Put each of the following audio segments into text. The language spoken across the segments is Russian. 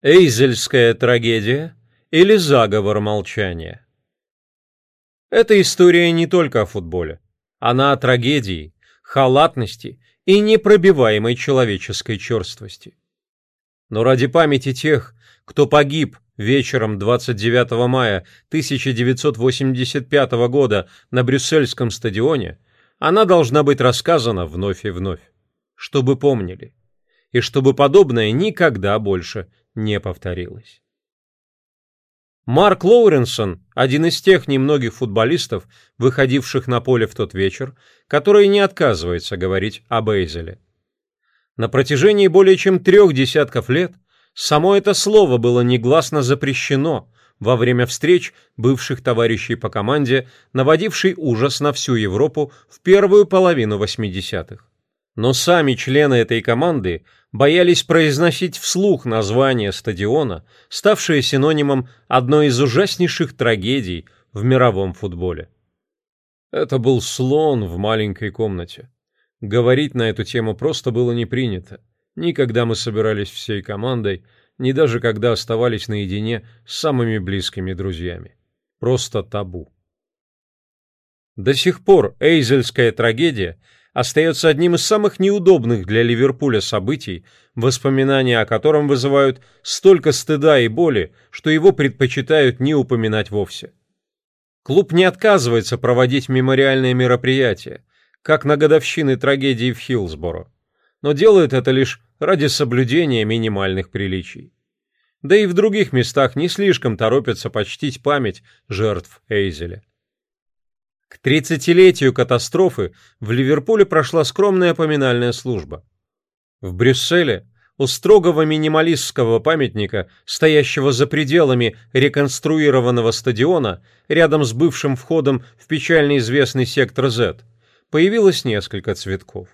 Эйзельская трагедия или заговор молчания? Эта история не только о футболе. Она о трагедии, халатности и непробиваемой человеческой черствости. Но ради памяти тех, кто погиб вечером 29 мая 1985 года на Брюссельском стадионе, она должна быть рассказана вновь и вновь, чтобы помнили, и чтобы подобное никогда больше не повторилось. Марк Лоуренсон – один из тех немногих футболистов, выходивших на поле в тот вечер, который не отказывается говорить об Эйзеле. На протяжении более чем трех десятков лет само это слово было негласно запрещено во время встреч бывших товарищей по команде, наводившей ужас на всю Европу в первую половину 80-х. Но сами члены этой команды боялись произносить вслух название стадиона, ставшее синонимом одной из ужаснейших трагедий в мировом футболе. Это был слон в маленькой комнате. Говорить на эту тему просто было не принято. Ни когда мы собирались всей командой, ни даже когда оставались наедине с самыми близкими друзьями. Просто табу. До сих пор Эйзельская трагедия – остается одним из самых неудобных для Ливерпуля событий, воспоминания о котором вызывают столько стыда и боли, что его предпочитают не упоминать вовсе. Клуб не отказывается проводить мемориальные мероприятия, как на годовщины трагедии в Хиллсборо, но делает это лишь ради соблюдения минимальных приличий. Да и в других местах не слишком торопятся почтить память жертв Эйзеля. К 30-летию катастрофы в Ливерпуле прошла скромная поминальная служба. В Брюсселе у строгого минималистского памятника, стоящего за пределами реконструированного стадиона, рядом с бывшим входом в печально известный сектор Z, появилось несколько цветков.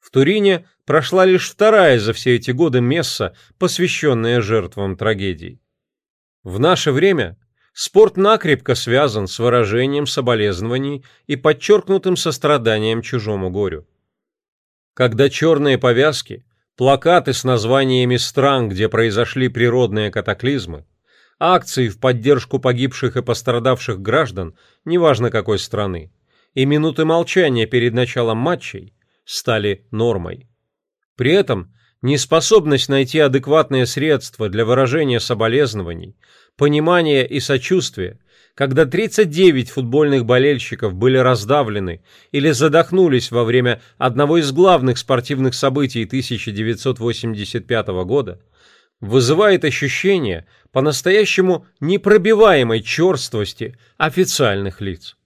В Турине прошла лишь вторая за все эти годы месса, посвященная жертвам трагедий. В наше время Спорт накрепко связан с выражением соболезнований и подчеркнутым состраданием чужому горю. Когда черные повязки, плакаты с названиями стран, где произошли природные катаклизмы, акции в поддержку погибших и пострадавших граждан, неважно какой страны, и минуты молчания перед началом матчей стали нормой. При этом неспособность найти адекватные средства для выражения соболезнований, понимания и сочувствия, когда 39 футбольных болельщиков были раздавлены или задохнулись во время одного из главных спортивных событий 1985 года, вызывает ощущение по-настоящему непробиваемой черствости официальных лиц.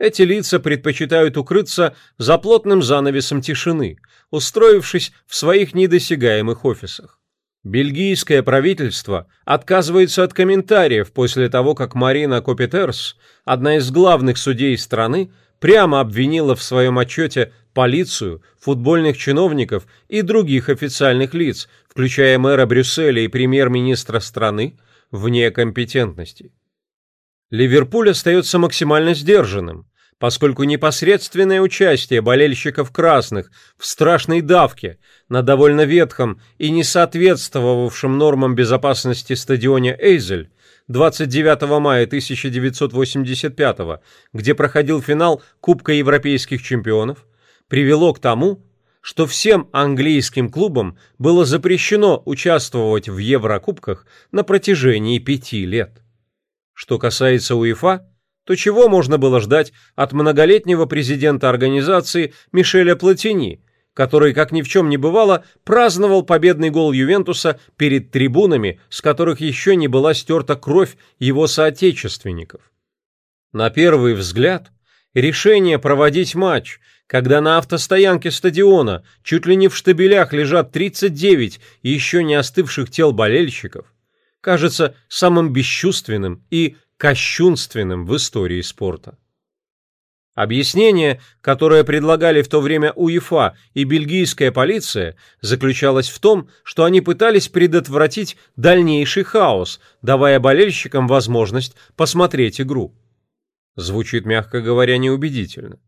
Эти лица предпочитают укрыться за плотным занавесом тишины, устроившись в своих недосягаемых офисах. Бельгийское правительство отказывается от комментариев после того, как Марина Копитерс, одна из главных судей страны, прямо обвинила в своем отчете полицию, футбольных чиновников и других официальных лиц, включая мэра Брюсселя и премьер-министра страны, в некомпетентности. Ливерпуль остается максимально сдержанным, поскольку непосредственное участие болельщиков красных в страшной давке на довольно ветхом и не соответствовавшем нормам безопасности стадионе Эйзель 29 мая 1985 где проходил финал Кубка Европейских чемпионов, привело к тому, что всем английским клубам было запрещено участвовать в Еврокубках на протяжении пяти лет. Что касается УЕФА, то чего можно было ждать от многолетнего президента организации Мишеля Платини, который, как ни в чем не бывало, праздновал победный гол Ювентуса перед трибунами, с которых еще не была стерта кровь его соотечественников. На первый взгляд, решение проводить матч, когда на автостоянке стадиона чуть ли не в штабелях лежат 39 еще не остывших тел болельщиков, кажется самым бесчувственным и кощунственным в истории спорта. Объяснение, которое предлагали в то время УЕФА и бельгийская полиция, заключалось в том, что они пытались предотвратить дальнейший хаос, давая болельщикам возможность посмотреть игру. Звучит, мягко говоря, неубедительно.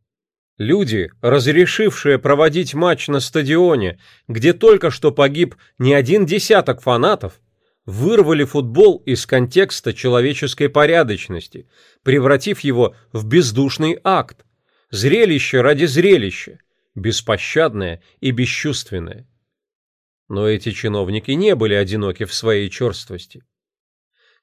Люди, разрешившие проводить матч на стадионе, где только что погиб не один десяток фанатов, вырвали футбол из контекста человеческой порядочности, превратив его в бездушный акт, зрелище ради зрелища, беспощадное и бесчувственное. Но эти чиновники не были одиноки в своей черствости.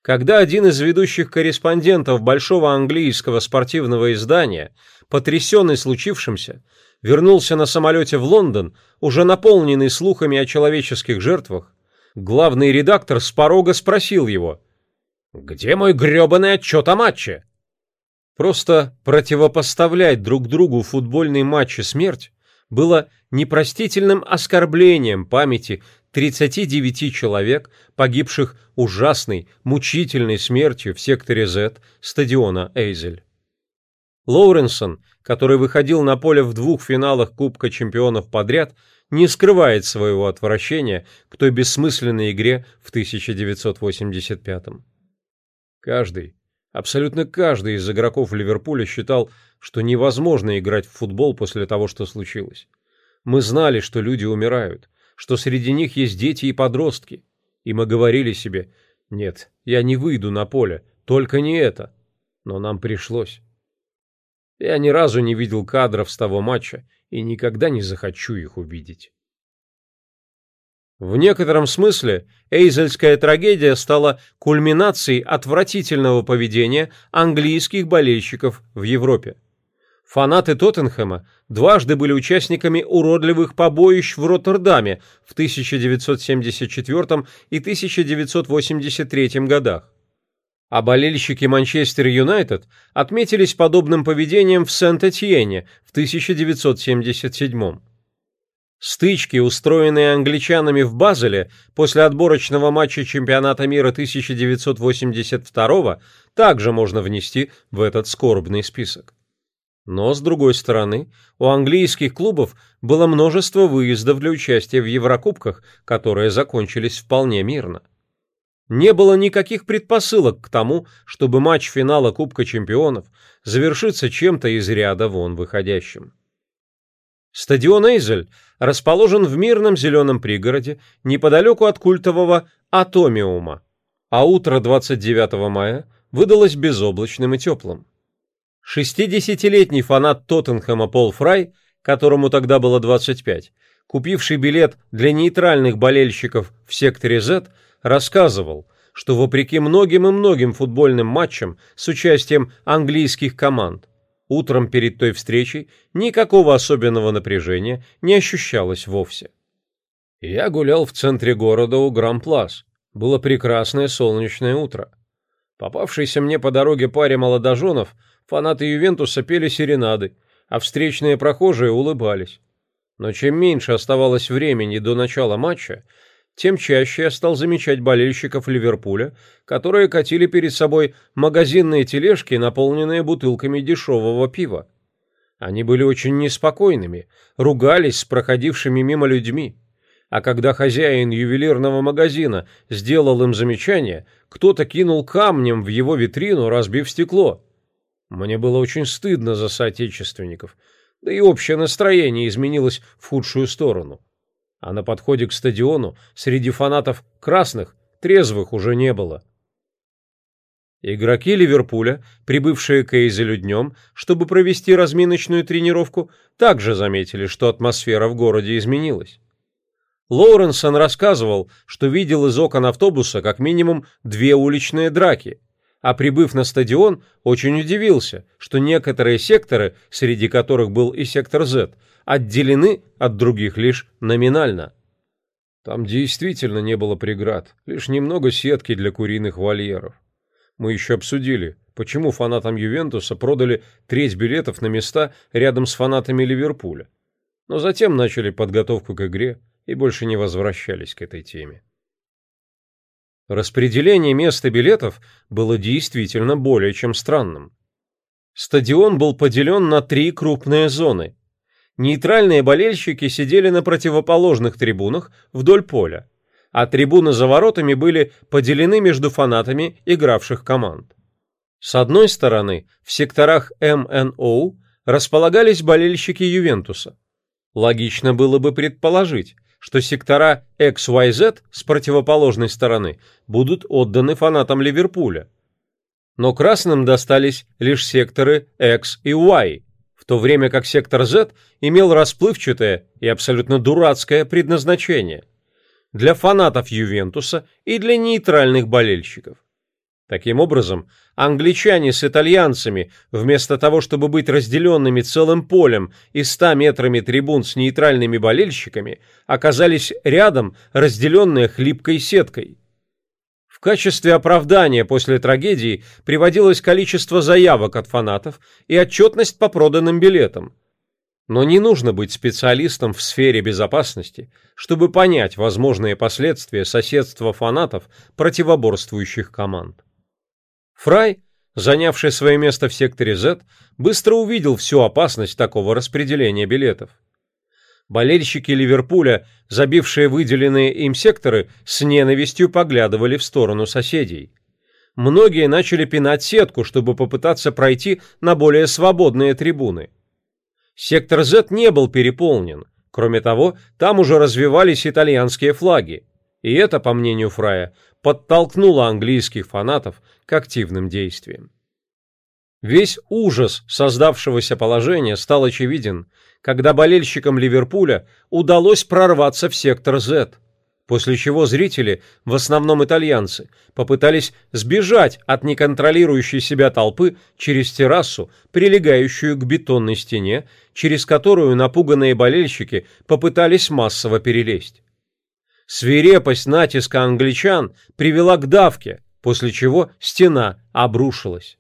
Когда один из ведущих корреспондентов большого английского спортивного издания, потрясенный случившимся, вернулся на самолете в Лондон, уже наполненный слухами о человеческих жертвах, главный редактор с порога спросил его, «Где мой грёбаный отчет о матче?» Просто противопоставлять друг другу футбольный матч и смерть было непростительным оскорблением памяти 39 человек, погибших ужасной, мучительной смертью в секторе Z стадиона Эйзель. Лоуренсон, который выходил на поле в двух финалах Кубка чемпионов подряд, не скрывает своего отвращения к той бессмысленной игре в 1985 -м. Каждый, абсолютно каждый из игроков Ливерпуля считал, что невозможно играть в футбол после того, что случилось. Мы знали, что люди умирают, что среди них есть дети и подростки. И мы говорили себе, нет, я не выйду на поле, только не это. Но нам пришлось. Я ни разу не видел кадров с того матча и никогда не захочу их увидеть. В некотором смысле Эйзельская трагедия стала кульминацией отвратительного поведения английских болельщиков в Европе. Фанаты Тоттенхэма дважды были участниками уродливых побоищ в Роттердаме в 1974 и 1983 годах. А болельщики Манчестер Юнайтед отметились подобным поведением в Сент-Этьене в 1977. Стычки, устроенные англичанами в Базеле после отборочного матча чемпионата мира 1982 также можно внести в этот скорбный список. Но, с другой стороны, у английских клубов было множество выездов для участия в Еврокубках, которые закончились вполне мирно. Не было никаких предпосылок к тому, чтобы матч финала Кубка чемпионов завершится чем-то из ряда вон выходящим. Стадион Эйзель расположен в мирном зеленом пригороде неподалеку от культового Атомиума, а утро 29 мая выдалось безоблачным и теплым. 60-летний фанат Тоттенхэма Пол Фрай, которому тогда было 25, купивший билет для нейтральных болельщиков в секторе Z, рассказывал, что вопреки многим и многим футбольным матчам с участием английских команд, утром перед той встречей никакого особенного напряжения не ощущалось вовсе. Я гулял в центре города у Гран-Плас. Было прекрасное солнечное утро. Попавшейся мне по дороге паре молодоженов – Фанаты Ювентуса пели серенады, а встречные прохожие улыбались. Но чем меньше оставалось времени до начала матча, тем чаще я стал замечать болельщиков Ливерпуля, которые катили перед собой магазинные тележки, наполненные бутылками дешевого пива. Они были очень неспокойными, ругались с проходившими мимо людьми. А когда хозяин ювелирного магазина сделал им замечание, кто-то кинул камнем в его витрину, разбив стекло. Мне было очень стыдно за соотечественников, да и общее настроение изменилось в худшую сторону. А на подходе к стадиону среди фанатов красных трезвых уже не было. Игроки Ливерпуля, прибывшие к Эйзелю днем, чтобы провести разминочную тренировку, также заметили, что атмосфера в городе изменилась. Лоуренсон рассказывал, что видел из окон автобуса как минимум две уличные драки – а прибыв на стадион, очень удивился, что некоторые секторы, среди которых был и сектор Z, отделены от других лишь номинально. Там действительно не было преград, лишь немного сетки для куриных вольеров. Мы еще обсудили, почему фанатам Ювентуса продали треть билетов на места рядом с фанатами Ливерпуля. Но затем начали подготовку к игре и больше не возвращались к этой теме. Распределение мест и билетов было действительно более чем странным. Стадион был поделен на три крупные зоны. Нейтральные болельщики сидели на противоположных трибунах вдоль поля, а трибуны за воротами были поделены между фанатами игравших команд. С одной стороны, в секторах МНО располагались болельщики Ювентуса. Логично было бы предположить, что сектора XYZ с противоположной стороны будут отданы фанатам Ливерпуля. Но красным достались лишь секторы X и Y, в то время как сектор Z имел расплывчатое и абсолютно дурацкое предназначение для фанатов Ювентуса и для нейтральных болельщиков. Таким образом, англичане с итальянцами, вместо того, чтобы быть разделенными целым полем и 100 метрами трибун с нейтральными болельщиками, оказались рядом, разделенные хлипкой сеткой. В качестве оправдания после трагедии приводилось количество заявок от фанатов и отчетность по проданным билетам. Но не нужно быть специалистом в сфере безопасности, чтобы понять возможные последствия соседства фанатов противоборствующих команд. Фрай, занявший свое место в секторе Z, быстро увидел всю опасность такого распределения билетов. Болельщики Ливерпуля, забившие выделенные им секторы, с ненавистью поглядывали в сторону соседей. Многие начали пинать сетку, чтобы попытаться пройти на более свободные трибуны. Сектор Z не был переполнен. Кроме того, там уже развивались итальянские флаги. И это, по мнению Фрая, подтолкнуло английских фанатов к активным действиям. Весь ужас создавшегося положения стал очевиден, когда болельщикам Ливерпуля удалось прорваться в сектор Z, после чего зрители, в основном итальянцы, попытались сбежать от неконтролирующей себя толпы через террасу, прилегающую к бетонной стене, через которую напуганные болельщики попытались массово перелезть. Свирепость натиска англичан привела к давке, после чего стена обрушилась.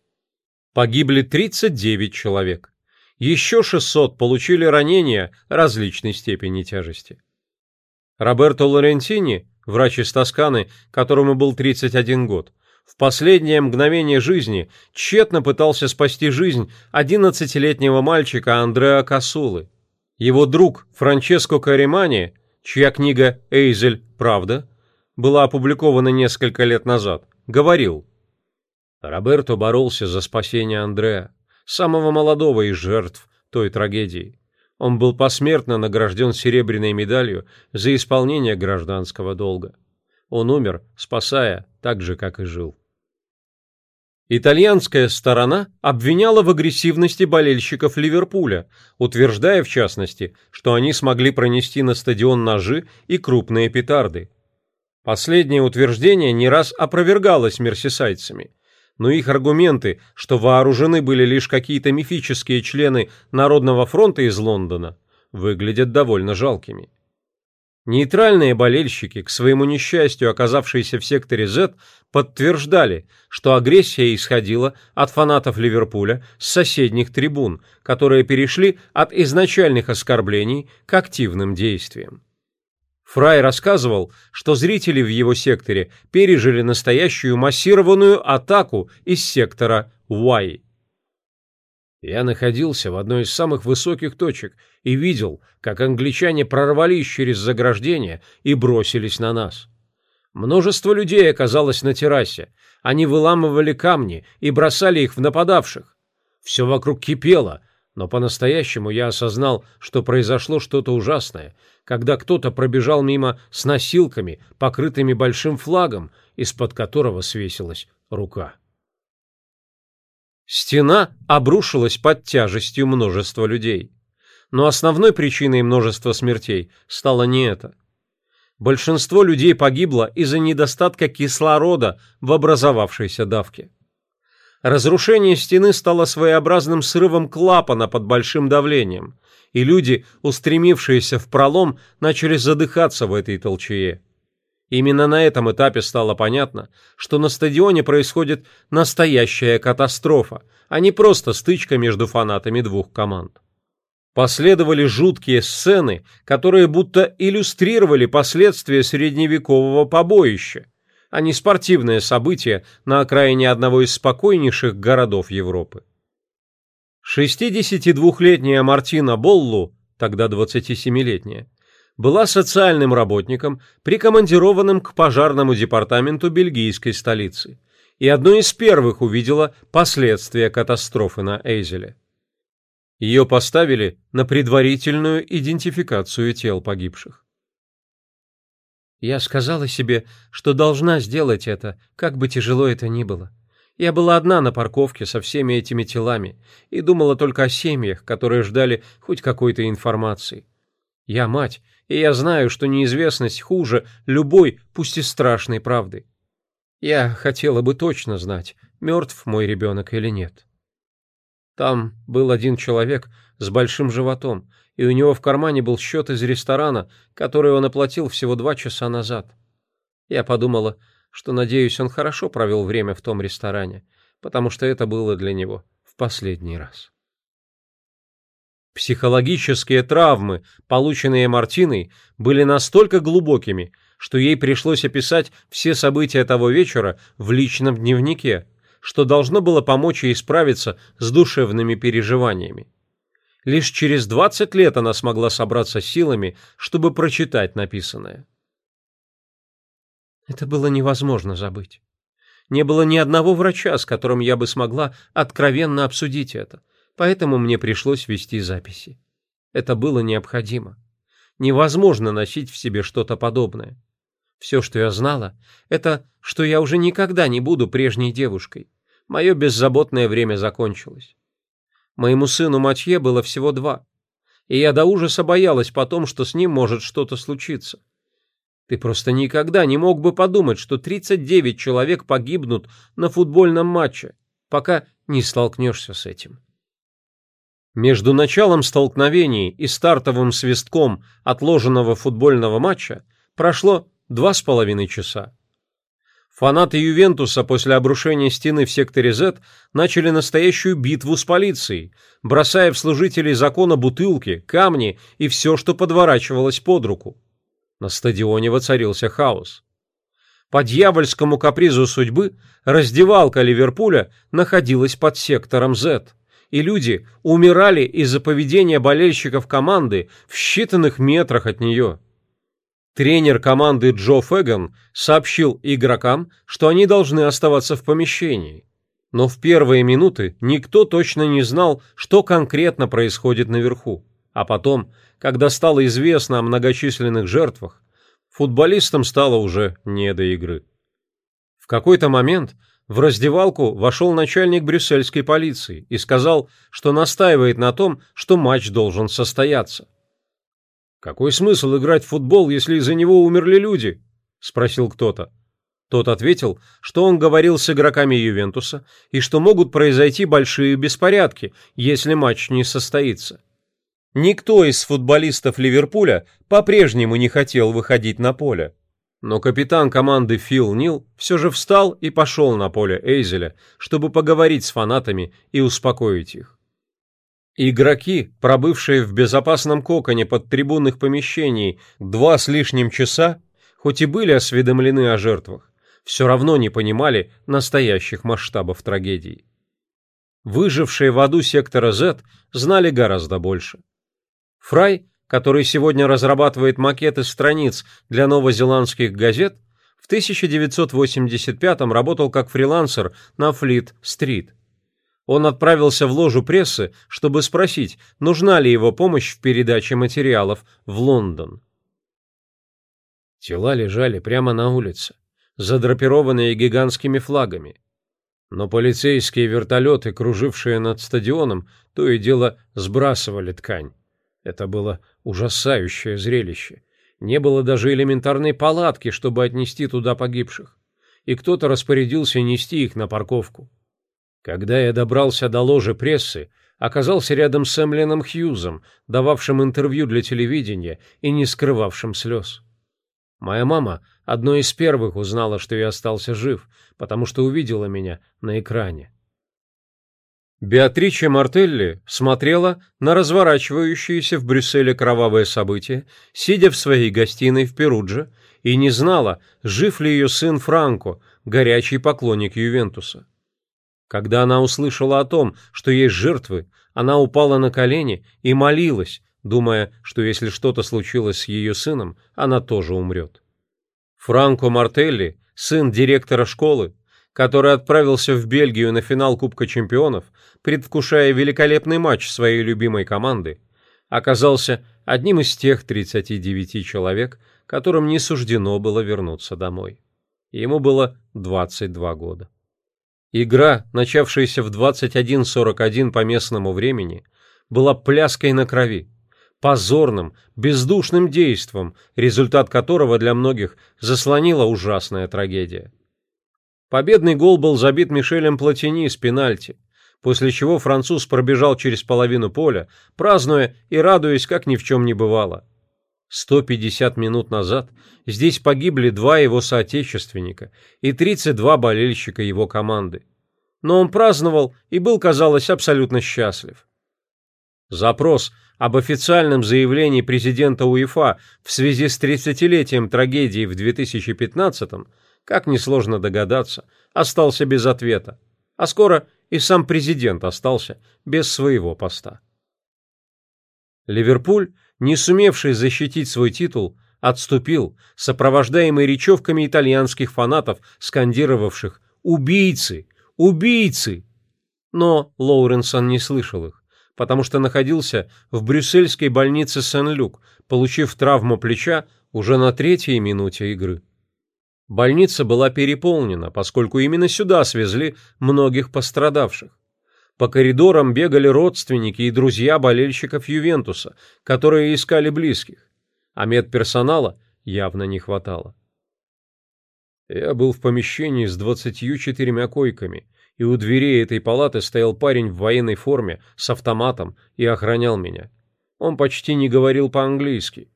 Погибли 39 человек. Еще 600 получили ранения различной степени тяжести. Роберто Лорентини, врач из Тосканы, которому был 31 год, в последнее мгновение жизни тщетно пытался спасти жизнь 11-летнего мальчика Андреа Касулы. Его друг Франческо Каримани чья книга «Эйзель. Правда» была опубликована несколько лет назад, говорил, Роберто боролся за спасение Андреа, самого молодого из жертв той трагедии. Он был посмертно награжден серебряной медалью за исполнение гражданского долга. Он умер, спасая так же, как и жил. Итальянская сторона обвиняла в агрессивности болельщиков Ливерпуля, утверждая в частности, что они смогли пронести на стадион ножи и крупные петарды. Последнее утверждение не раз опровергалось мерсисайдцами, но их аргументы, что вооружены были лишь какие-то мифические члены Народного фронта из Лондона, выглядят довольно жалкими. Нейтральные болельщики, к своему несчастью оказавшиеся в секторе Z, подтверждали, что агрессия исходила от фанатов Ливерпуля с соседних трибун, которые перешли от изначальных оскорблений к активным действиям. Фрай рассказывал, что зрители в его секторе пережили настоящую массированную атаку из сектора Y. Я находился в одной из самых высоких точек и видел, как англичане прорвались через заграждение и бросились на нас. Множество людей оказалось на террасе. Они выламывали камни и бросали их в нападавших. Все вокруг кипело, но по-настоящему я осознал, что произошло что-то ужасное, когда кто-то пробежал мимо с носилками, покрытыми большим флагом, из-под которого свесилась рука. Стена обрушилась под тяжестью множества людей. Но основной причиной множества смертей стало не это. Большинство людей погибло из-за недостатка кислорода в образовавшейся давке. Разрушение стены стало своеобразным срывом клапана под большим давлением, и люди, устремившиеся в пролом, начали задыхаться в этой толчее. Именно на этом этапе стало понятно, что на стадионе происходит настоящая катастрофа, а не просто стычка между фанатами двух команд. Последовали жуткие сцены, которые будто иллюстрировали последствия средневекового побоища, а не спортивное событие на окраине одного из спокойнейших городов Европы. 62-летняя Мартина Боллу, тогда 27-летняя, была социальным работником, прикомандированным к пожарному департаменту бельгийской столицы, и одной из первых увидела последствия катастрофы на Эйзеле. Ее поставили на предварительную идентификацию тел погибших. Я сказала себе, что должна сделать это, как бы тяжело это ни было. Я была одна на парковке со всеми этими телами и думала только о семьях, которые ждали хоть какой-то информации. Я мать, и я знаю, что неизвестность хуже любой, пусть и страшной правды. Я хотела бы точно знать, мертв мой ребенок или нет. Там был один человек с большим животом, и у него в кармане был счет из ресторана, который он оплатил всего два часа назад. Я подумала, что, надеюсь, он хорошо провел время в том ресторане, потому что это было для него в последний раз. Психологические травмы, полученные Мартиной, были настолько глубокими, что ей пришлось описать все события того вечера в личном дневнике, что должно было помочь ей справиться с душевными переживаниями. Лишь через 20 лет она смогла собраться силами, чтобы прочитать написанное. Это было невозможно забыть. Не было ни одного врача, с которым я бы смогла откровенно обсудить это, поэтому мне пришлось вести записи. Это было необходимо. Невозможно носить в себе что-то подобное. Все, что я знала, это, что я уже никогда не буду прежней девушкой. Мое беззаботное время закончилось. Моему сыну Матье было всего два, и я до ужаса боялась потом, что с ним может что-то случиться. Ты просто никогда не мог бы подумать, что 39 человек погибнут на футбольном матче, пока не столкнешься с этим. Между началом столкновений и стартовым свистком отложенного футбольного матча прошло два с половиной часа. Фанаты Ювентуса после обрушения стены в секторе Z начали настоящую битву с полицией, бросая в служителей закона бутылки, камни и все, что подворачивалось под руку. На стадионе воцарился хаос. По дьявольскому капризу судьбы раздевалка Ливерпуля находилась под сектором Z, и люди умирали из-за поведения болельщиков команды в считанных метрах от нее. Тренер команды Джо Фэган сообщил игрокам, что они должны оставаться в помещении. Но в первые минуты никто точно не знал, что конкретно происходит наверху. А потом когда стало известно о многочисленных жертвах, футболистам стало уже не до игры. В какой-то момент в раздевалку вошел начальник брюссельской полиции и сказал, что настаивает на том, что матч должен состояться. «Какой смысл играть в футбол, если из-за него умерли люди?» – спросил кто-то. Тот ответил, что он говорил с игроками Ювентуса и что могут произойти большие беспорядки, если матч не состоится. Никто из футболистов Ливерпуля по-прежнему не хотел выходить на поле. Но капитан команды Фил Нил все же встал и пошел на поле Эйзеля, чтобы поговорить с фанатами и успокоить их. Игроки, пробывшие в безопасном коконе под трибунных помещений два с лишним часа, хоть и были осведомлены о жертвах, все равно не понимали настоящих масштабов трагедии. Выжившие в аду сектора Z знали гораздо больше. Фрай, который сегодня разрабатывает макеты страниц для новозеландских газет, в 1985 работал как фрилансер на Флит-стрит. Он отправился в ложу прессы, чтобы спросить, нужна ли его помощь в передаче материалов в Лондон. Тела лежали прямо на улице, задрапированные гигантскими флагами. Но полицейские вертолеты, кружившие над стадионом, то и дело сбрасывали ткань. Это было ужасающее зрелище. Не было даже элементарной палатки, чтобы отнести туда погибших. И кто-то распорядился нести их на парковку. Когда я добрался до ложи прессы, оказался рядом с Эмленом Хьюзом, дававшим интервью для телевидения и не скрывавшим слез. Моя мама одной из первых узнала, что я остался жив, потому что увидела меня на экране. Беатриче Мартелли смотрела на разворачивающееся в Брюсселе кровавое событие, сидя в своей гостиной в Перудже, и не знала, жив ли ее сын Франко, горячий поклонник Ювентуса. Когда она услышала о том, что есть жертвы, она упала на колени и молилась, думая, что если что-то случилось с ее сыном, она тоже умрет. Франко Мартелли, сын директора школы, который отправился в Бельгию на финал Кубка чемпионов, предвкушая великолепный матч своей любимой команды, оказался одним из тех 39 человек, которым не суждено было вернуться домой. Ему было 22 года. Игра, начавшаяся в 21.41 по местному времени, была пляской на крови, позорным, бездушным действом, результат которого для многих заслонила ужасная трагедия. Победный гол был забит Мишелем Платини с пенальти, после чего француз пробежал через половину поля, празднуя и радуясь, как ни в чем не бывало. 150 минут назад здесь погибли два его соотечественника и 32 болельщика его команды. Но он праздновал и был, казалось, абсолютно счастлив. Запрос об официальном заявлении президента УЕФА в связи с 30-летием трагедии в 2015-м, как несложно догадаться, остался без ответа, а скоро и сам президент остался без своего поста. Ливерпуль не сумевший защитить свой титул, отступил, сопровождаемый речевками итальянских фанатов, скандировавших «Убийцы! Убийцы!». Но Лоуренсон не слышал их, потому что находился в брюссельской больнице Сен-Люк, получив травму плеча уже на третьей минуте игры. Больница была переполнена, поскольку именно сюда свезли многих пострадавших. По коридорам бегали родственники и друзья болельщиков Ювентуса, которые искали близких, а медперсонала явно не хватало. Я был в помещении с двадцатью четырьмя койками, и у дверей этой палаты стоял парень в военной форме с автоматом и охранял меня. Он почти не говорил по-английски.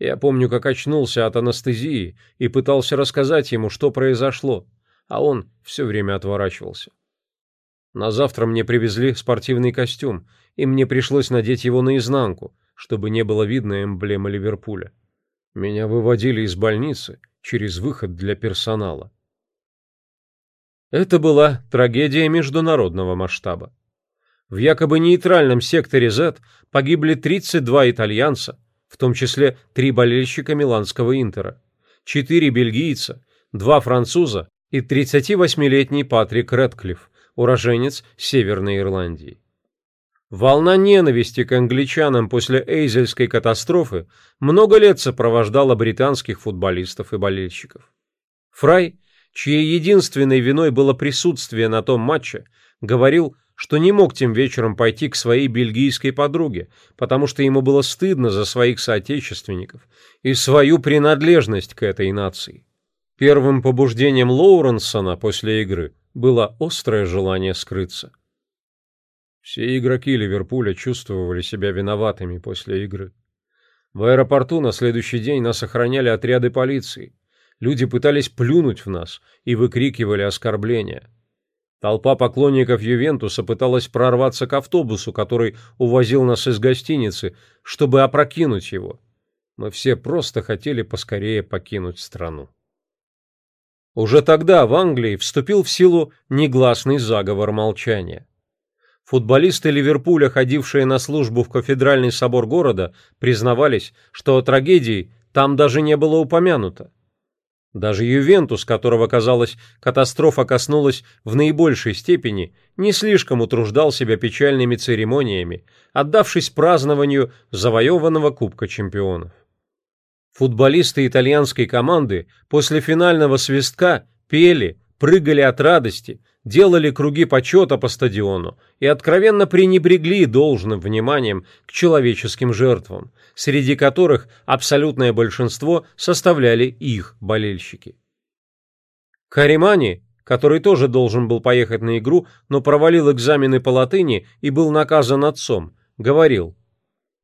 Я помню, как очнулся от анестезии и пытался рассказать ему, что произошло, а он все время отворачивался. На завтра мне привезли спортивный костюм, и мне пришлось надеть его наизнанку, чтобы не было видно эмблемы Ливерпуля. Меня выводили из больницы через выход для персонала. Это была трагедия международного масштаба. В якобы нейтральном секторе Z погибли 32 итальянца, в том числе три болельщика миланского Интера, четыре бельгийца, два француза и 38-летний Патрик Редклифф, уроженец Северной Ирландии. Волна ненависти к англичанам после Эйзельской катастрофы много лет сопровождала британских футболистов и болельщиков. Фрай, чьей единственной виной было присутствие на том матче, говорил, что не мог тем вечером пойти к своей бельгийской подруге, потому что ему было стыдно за своих соотечественников и свою принадлежность к этой нации. Первым побуждением Лоуренсона после игры было острое желание скрыться. Все игроки Ливерпуля чувствовали себя виноватыми после игры. В аэропорту на следующий день нас охраняли отряды полиции. Люди пытались плюнуть в нас и выкрикивали оскорбления. Толпа поклонников Ювентуса пыталась прорваться к автобусу, который увозил нас из гостиницы, чтобы опрокинуть его. Мы все просто хотели поскорее покинуть страну. Уже тогда в Англии вступил в силу негласный заговор молчания. Футболисты Ливерпуля, ходившие на службу в кафедральный собор города, признавались, что о трагедии там даже не было упомянуто. Даже Ювентус, которого, казалось, катастрофа коснулась в наибольшей степени, не слишком утруждал себя печальными церемониями, отдавшись празднованию завоеванного Кубка чемпионов. Футболисты итальянской команды после финального свистка пели, прыгали от радости, делали круги почета по стадиону и откровенно пренебрегли должным вниманием к человеческим жертвам, среди которых абсолютное большинство составляли их болельщики. Каримани, который тоже должен был поехать на игру, но провалил экзамены по латыни и был наказан отцом, говорил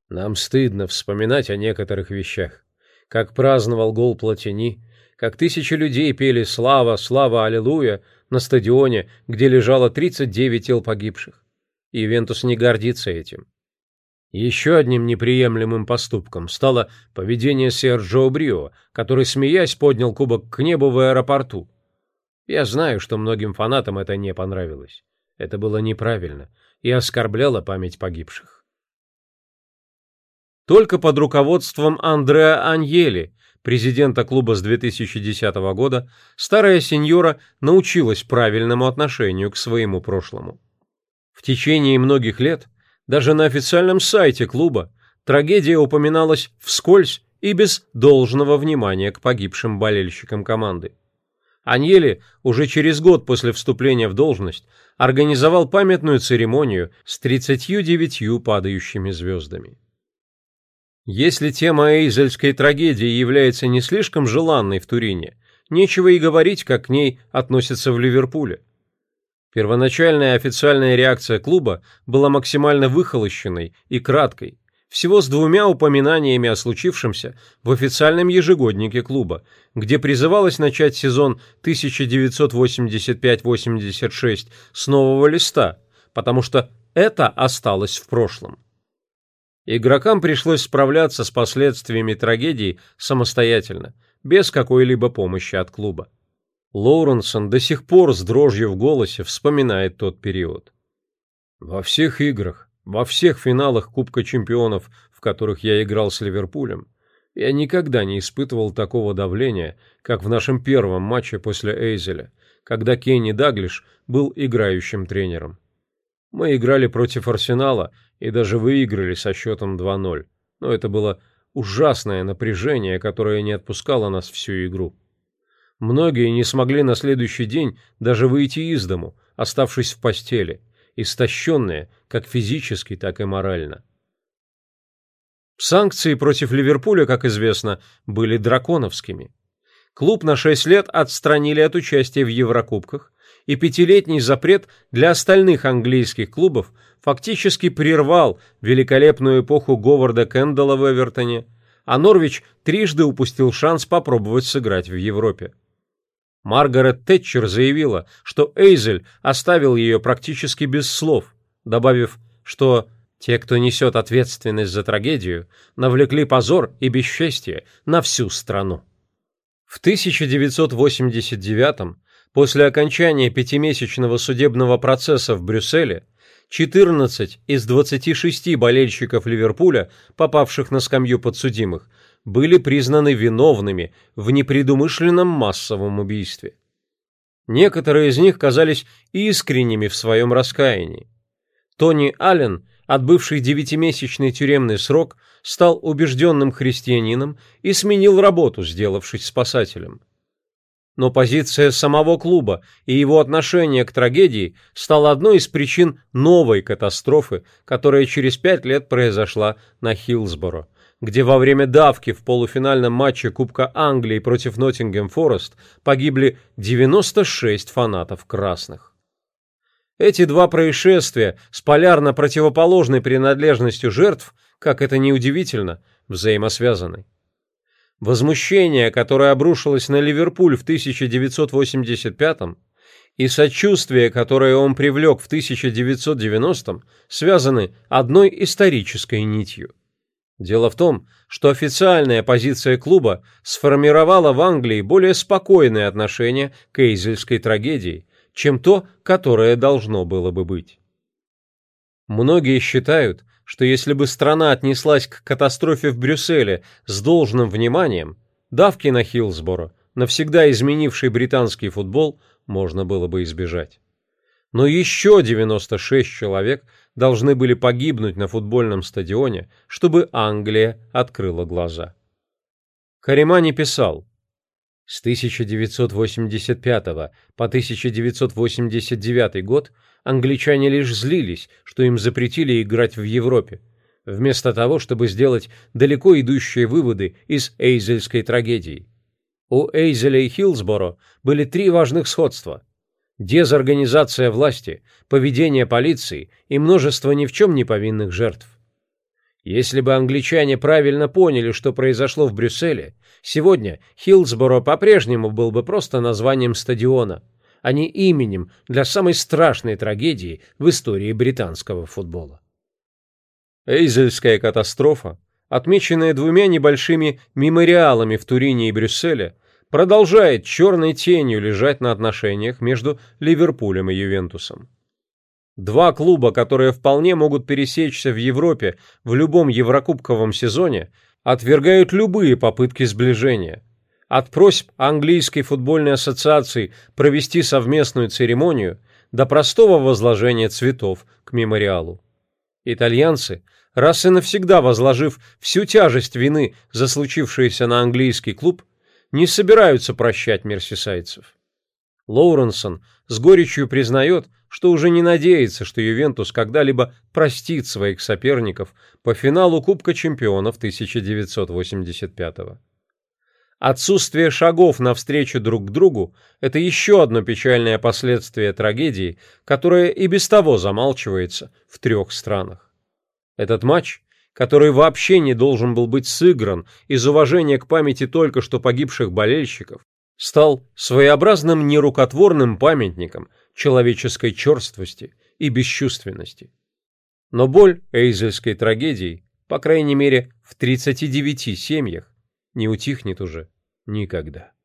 «Нам стыдно вспоминать о некоторых вещах как праздновал гол Платини, как тысячи людей пели «Слава, слава, аллилуйя» на стадионе, где лежало 39 тел погибших. Ювентус не гордится этим. Еще одним неприемлемым поступком стало поведение Серджио Брио, который, смеясь, поднял кубок к небу в аэропорту. Я знаю, что многим фанатам это не понравилось. Это было неправильно и оскорбляло память погибших. Только под руководством Андреа Аньели, президента клуба с 2010 года, старая сеньора научилась правильному отношению к своему прошлому. В течение многих лет даже на официальном сайте клуба трагедия упоминалась вскользь и без должного внимания к погибшим болельщикам команды. Аньели уже через год после вступления в должность организовал памятную церемонию с 39 падающими звездами. Если тема эйзельской трагедии является не слишком желанной в Турине, нечего и говорить, как к ней относятся в Ливерпуле. Первоначальная официальная реакция клуба была максимально выхолощенной и краткой, всего с двумя упоминаниями о случившемся в официальном ежегоднике клуба, где призывалось начать сезон 1985-86 с нового листа, потому что это осталось в прошлом. Игрокам пришлось справляться с последствиями трагедии самостоятельно, без какой-либо помощи от клуба. Лоуренсон до сих пор с дрожью в голосе вспоминает тот период. Во всех играх, во всех финалах Кубка чемпионов, в которых я играл с Ливерпулем, я никогда не испытывал такого давления, как в нашем первом матче после Эйзеля, когда Кенни Даглиш был играющим тренером. Мы играли против Арсенала и даже выиграли со счетом 2-0, но это было ужасное напряжение, которое не отпускало нас всю игру. Многие не смогли на следующий день даже выйти из дому, оставшись в постели, истощенные как физически, так и морально. Санкции против Ливерпуля, как известно, были драконовскими. Клуб на 6 лет отстранили от участия в Еврокубках, и пятилетний запрет для остальных английских клубов фактически прервал великолепную эпоху Говарда Кэндалла в Эвертоне, а Норвич трижды упустил шанс попробовать сыграть в Европе. Маргарет Тэтчер заявила, что Эйзель оставил ее практически без слов, добавив, что те, кто несет ответственность за трагедию, навлекли позор и бесчестие на всю страну. В 1989 После окончания пятимесячного судебного процесса в Брюсселе 14 из 26 болельщиков Ливерпуля, попавших на скамью подсудимых, были признаны виновными в непредумышленном массовом убийстве. Некоторые из них казались искренними в своем раскаянии. Тони Аллен, отбывший девятимесячный тюремный срок, стал убежденным христианином и сменил работу, сделавшись спасателем но позиция самого клуба и его отношение к трагедии стало одной из причин новой катастрофы, которая через пять лет произошла на Хиллсборо, где во время давки в полуфинальном матче Кубка Англии против Ноттингем Форест погибли 96 фанатов красных. Эти два происшествия с полярно противоположной принадлежностью жертв, как это ни удивительно, взаимосвязаны. Возмущение, которое обрушилось на Ливерпуль в 1985 и сочувствие, которое он привлек в 1990-м, связаны одной исторической нитью. Дело в том, что официальная позиция клуба сформировала в Англии более спокойное отношение к эйзельской трагедии, чем то, которое должно было бы быть. Многие считают, что если бы страна отнеслась к катастрофе в Брюсселе с должным вниманием, давки на Хиллсборо, навсегда изменивший британский футбол, можно было бы избежать. Но еще 96 человек должны были погибнуть на футбольном стадионе, чтобы Англия открыла глаза. Каримани писал, с 1985 по 1989 год англичане лишь злились, что им запретили играть в Европе, вместо того, чтобы сделать далеко идущие выводы из Эйзельской трагедии. У Эйзеля и Хиллсборо были три важных сходства. Дезорганизация власти, поведение полиции и множество ни в чем не повинных жертв. Если бы англичане правильно поняли, что произошло в Брюсселе, сегодня Хиллсборо по-прежнему был бы просто названием стадиона – а не именем для самой страшной трагедии в истории британского футбола. Эйзельская катастрофа, отмеченная двумя небольшими мемориалами в Турине и Брюсселе, продолжает черной тенью лежать на отношениях между Ливерпулем и Ювентусом. Два клуба, которые вполне могут пересечься в Европе в любом еврокубковом сезоне, отвергают любые попытки сближения, от просьб английской футбольной ассоциации провести совместную церемонию до простого возложения цветов к мемориалу. Итальянцы раз и навсегда возложив всю тяжесть вины за случившееся на английский клуб, не собираются прощать мерсисайдцев. Лоуренсон с горечью признает, что уже не надеется, что Ювентус когда-либо простит своих соперников по финалу Кубка чемпионов 1985 -го. Отсутствие шагов навстречу друг к другу – это еще одно печальное последствие трагедии, которое и без того замалчивается в трех странах. Этот матч, который вообще не должен был быть сыгран из уважения к памяти только что погибших болельщиков, стал своеобразным нерукотворным памятником человеческой черствости и бесчувственности. Но боль эйзельской трагедии, по крайней мере в 39 семьях, не утихнет уже никогда.